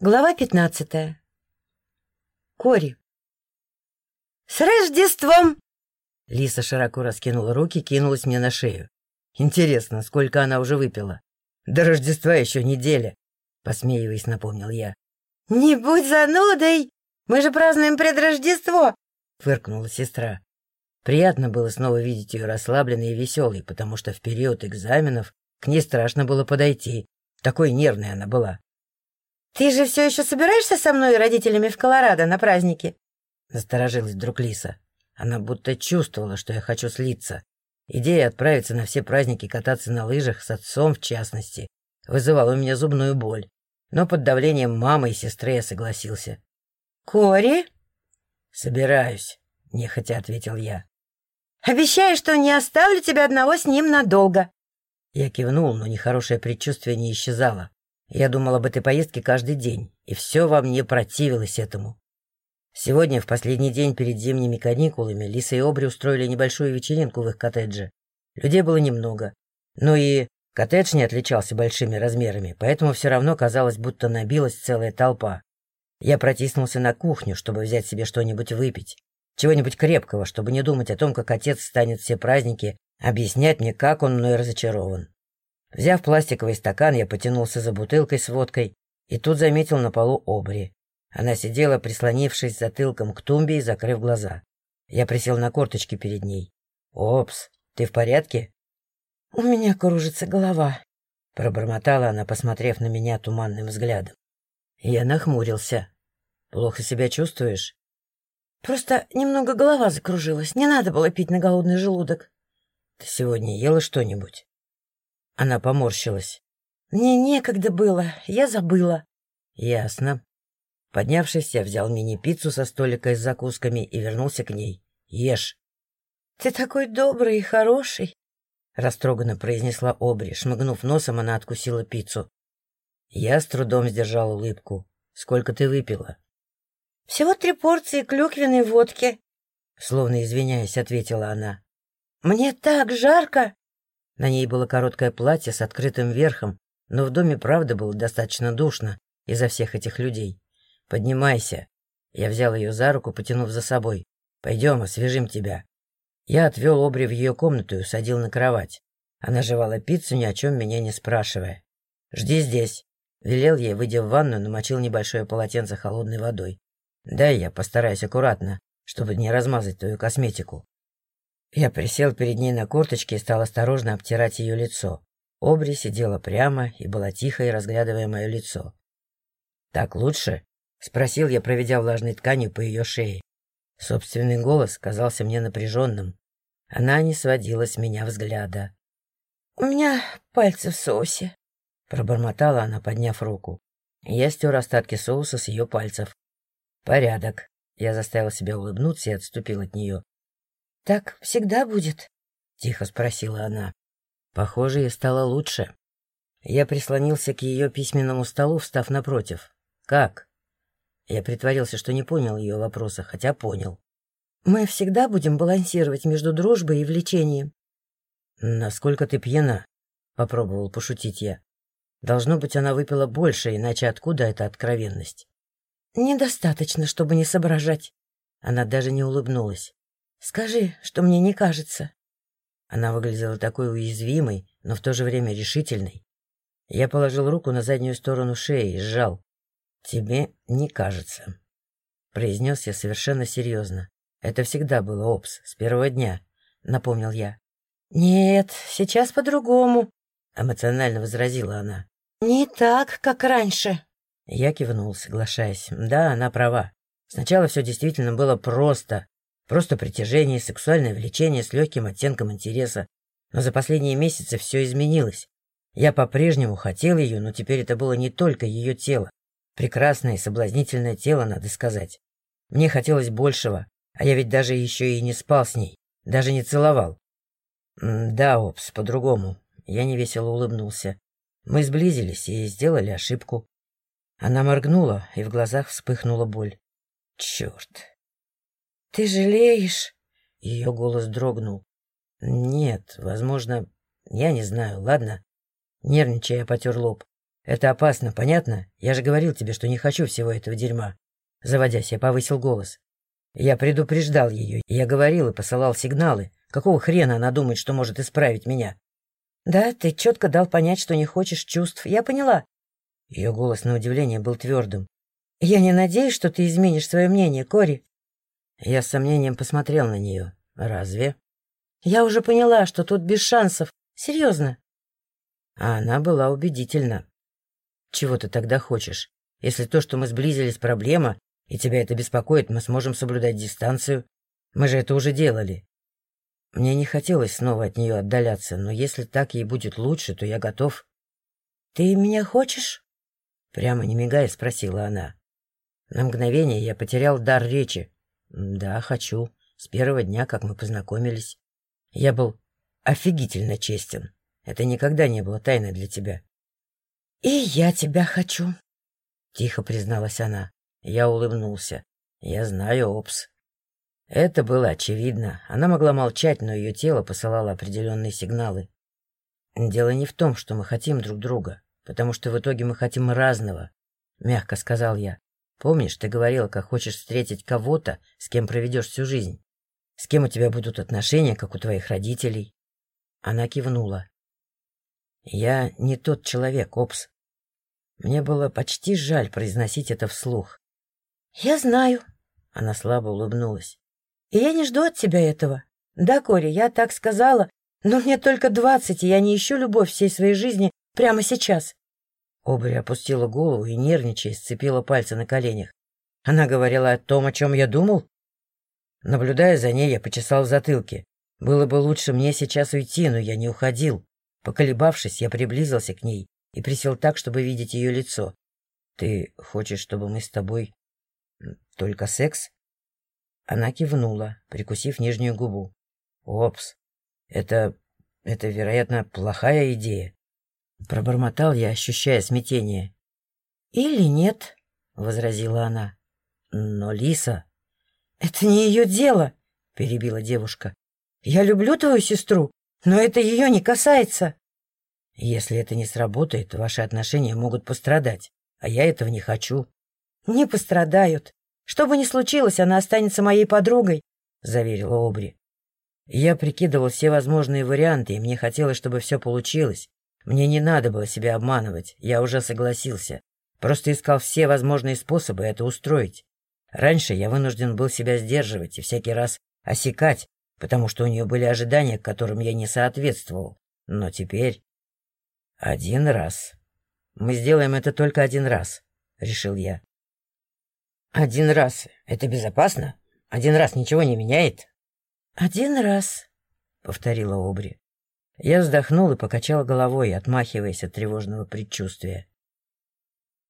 Глава пятнадцатая. Кори. «С Рождеством!» Лиса широко раскинула руки, кинулась мне на шею. Интересно, сколько она уже выпила? До Рождества еще неделя, посмеиваясь, напомнил я. «Не будь занудой! Мы же празднуем предрождество!» — фыркнула сестра. Приятно было снова видеть ее расслабленной и веселой, потому что в период экзаменов к ней страшно было подойти. Такой нервной она была. «Ты же все еще собираешься со мной и родителями в Колорадо на праздники?» Насторожилась вдруг Лиса. Она будто чувствовала, что я хочу слиться. Идея отправиться на все праздники кататься на лыжах, с отцом в частности, вызывала у меня зубную боль. Но под давлением мамы и сестры я согласился. «Кори?» «Собираюсь», — нехотя ответил я. «Обещаю, что не оставлю тебя одного с ним надолго». Я кивнул, но нехорошее предчувствие не исчезало. Я думал об этой поездке каждый день, и все во мне противилось этому. Сегодня, в последний день перед зимними каникулами, Лиса и Обри устроили небольшую вечеринку в их коттедже. Людей было немного. Но и коттедж не отличался большими размерами, поэтому все равно казалось, будто набилась целая толпа. Я протиснулся на кухню, чтобы взять себе что-нибудь выпить. Чего-нибудь крепкого, чтобы не думать о том, как отец станет все праздники объяснять мне, как он мной разочарован. Взяв пластиковый стакан, я потянулся за бутылкой с водкой и тут заметил на полу обри. Она сидела, прислонившись затылком к тумбе и закрыв глаза. Я присел на корточки перед ней. «Опс, ты в порядке?» «У меня кружится голова», — пробормотала она, посмотрев на меня туманным взглядом. Я нахмурился. «Плохо себя чувствуешь?» «Просто немного голова закружилась. Не надо было пить на голодный желудок». «Ты сегодня ела что-нибудь?» Она поморщилась. «Мне некогда было, я забыла». «Ясно». Поднявшись, я взял мини-пиццу со столика с закусками и вернулся к ней. «Ешь». «Ты такой добрый и хороший», — растроганно произнесла Обри. Шмыгнув носом, она откусила пиццу. Я с трудом сдержал улыбку. «Сколько ты выпила?» «Всего три порции клюквенной водки», — словно извиняясь, ответила она. «Мне так жарко!» На ней было короткое платье с открытым верхом, но в доме правда было достаточно душно из-за всех этих людей. «Поднимайся!» Я взял ее за руку, потянув за собой. «Пойдем, освежим тебя». Я отвел Обри в ее комнату и усадил на кровать. Она жевала пиццу, ни о чем меня не спрашивая. «Жди здесь», — велел ей, выйдя в ванную, намочил небольшое полотенце холодной водой. «Дай я постараюсь аккуратно, чтобы не размазать твою косметику». Я присел перед ней на корточки и стал осторожно обтирать ее лицо. Обри сидела прямо и была тихой, разглядывая мое лицо. «Так лучше?» — спросил я, проведя влажной тканью по ее шее. Собственный голос казался мне напряженным. Она не сводила с меня взгляда. «У меня пальцы в соусе», — пробормотала она, подняв руку. Я стер остатки соуса с ее пальцев. «Порядок». Я заставил себя улыбнуться и отступил от нее. «Так всегда будет?» — тихо спросила она. Похоже, ей стало лучше. Я прислонился к ее письменному столу, встав напротив. «Как?» Я притворился, что не понял ее вопроса, хотя понял. «Мы всегда будем балансировать между дружбой и влечением». «Насколько ты пьяна?» — попробовал пошутить я. Должно быть, она выпила больше, иначе откуда эта откровенность? «Недостаточно, чтобы не соображать». Она даже не улыбнулась. Скажи, что мне не кажется. Она выглядела такой уязвимой, но в то же время решительной. Я положил руку на заднюю сторону шеи и сжал. «Тебе не кажется», — произнес я совершенно серьезно. «Это всегда было, Опс, с первого дня», — напомнил я. «Нет, сейчас по-другому», — эмоционально возразила она. «Не так, как раньше». Я кивнул, соглашаясь. Да, она права. Сначала все действительно было просто, Просто притяжение, сексуальное влечение с легким оттенком интереса. Но за последние месяцы все изменилось. Я по-прежнему хотел ее, но теперь это было не только ее тело. Прекрасное и соблазнительное тело, надо сказать. Мне хотелось большего, а я ведь даже еще и не спал с ней, даже не целовал. Да, Опс, по-другому. Я невесело улыбнулся. Мы сблизились и сделали ошибку. Она моргнула, и в глазах вспыхнула боль. Черт, «Ты жалеешь?» Ее голос дрогнул. «Нет, возможно, я не знаю, ладно?» Нервничая, потер лоб. Это опасно, понятно? Я же говорил тебе, что не хочу всего этого дерьма. Заводясь, я повысил голос. Я предупреждал ее, я говорил и посылал сигналы. Какого хрена она думает, что может исправить меня? Да, ты четко дал понять, что не хочешь чувств. Я поняла. Ее голос на удивление был твердым. Я не надеюсь, что ты изменишь свое мнение, Кори. Я с сомнением посмотрел на нее. Разве? Я уже поняла, что тут без шансов. Серьезно. А она была убедительна. Чего ты тогда хочешь? Если то, что мы сблизились, проблема, и тебя это беспокоит, мы сможем соблюдать дистанцию. Мы же это уже делали. Мне не хотелось снова от нее отдаляться, но если так ей будет лучше, то я готов. — Ты меня хочешь? — прямо не мигая спросила она. На мгновение я потерял дар речи. Да, хочу. С первого дня, как мы познакомились. Я был офигительно честен. Это никогда не было тайной для тебя. — И я тебя хочу, — тихо призналась она. Я улыбнулся. Я знаю, Опс. Это было очевидно. Она могла молчать, но ее тело посылало определенные сигналы. Дело не в том, что мы хотим друг друга, потому что в итоге мы хотим разного, — мягко сказал я. Помнишь, ты говорила, как хочешь встретить кого-то, с кем проведешь всю жизнь? С кем у тебя будут отношения, как у твоих родителей? Она кивнула. Я не тот человек, Опс. Мне было почти жаль произносить это вслух. Я знаю. Она слабо улыбнулась. И я не жду от тебя этого. Да, Кори, я так сказала, но мне только двадцать, и я не ищу любовь всей своей жизни прямо сейчас. Обри опустила голову и, нервничая, сцепила пальцы на коленях. Она говорила о том, о чем я думал? Наблюдая за ней, я почесал в затылке. Было бы лучше мне сейчас уйти, но я не уходил. Поколебавшись, я приблизился к ней и присел так, чтобы видеть ее лицо. — Ты хочешь, чтобы мы с тобой... только секс? Она кивнула, прикусив нижнюю губу. — Опс, это... это, вероятно, плохая идея. Пробормотал я, ощущая смятение. — Или нет, — возразила она. — Но Лиса... — Это не ее дело, — перебила девушка. — Я люблю твою сестру, но это ее не касается. — Если это не сработает, ваши отношения могут пострадать, а я этого не хочу. — Не пострадают. Что бы ни случилось, она останется моей подругой, — заверила Обри. Я прикидывал все возможные варианты, и мне хотелось, чтобы все получилось. Мне не надо было себя обманывать, я уже согласился. Просто искал все возможные способы это устроить. Раньше я вынужден был себя сдерживать и всякий раз осекать, потому что у нее были ожидания, к которым я не соответствовал. Но теперь... Один раз. Мы сделаем это только один раз, — решил я. Один раз — это безопасно? Один раз ничего не меняет? Один раз, — повторила Обри. Я вздохнул и покачал головой, отмахиваясь от тревожного предчувствия.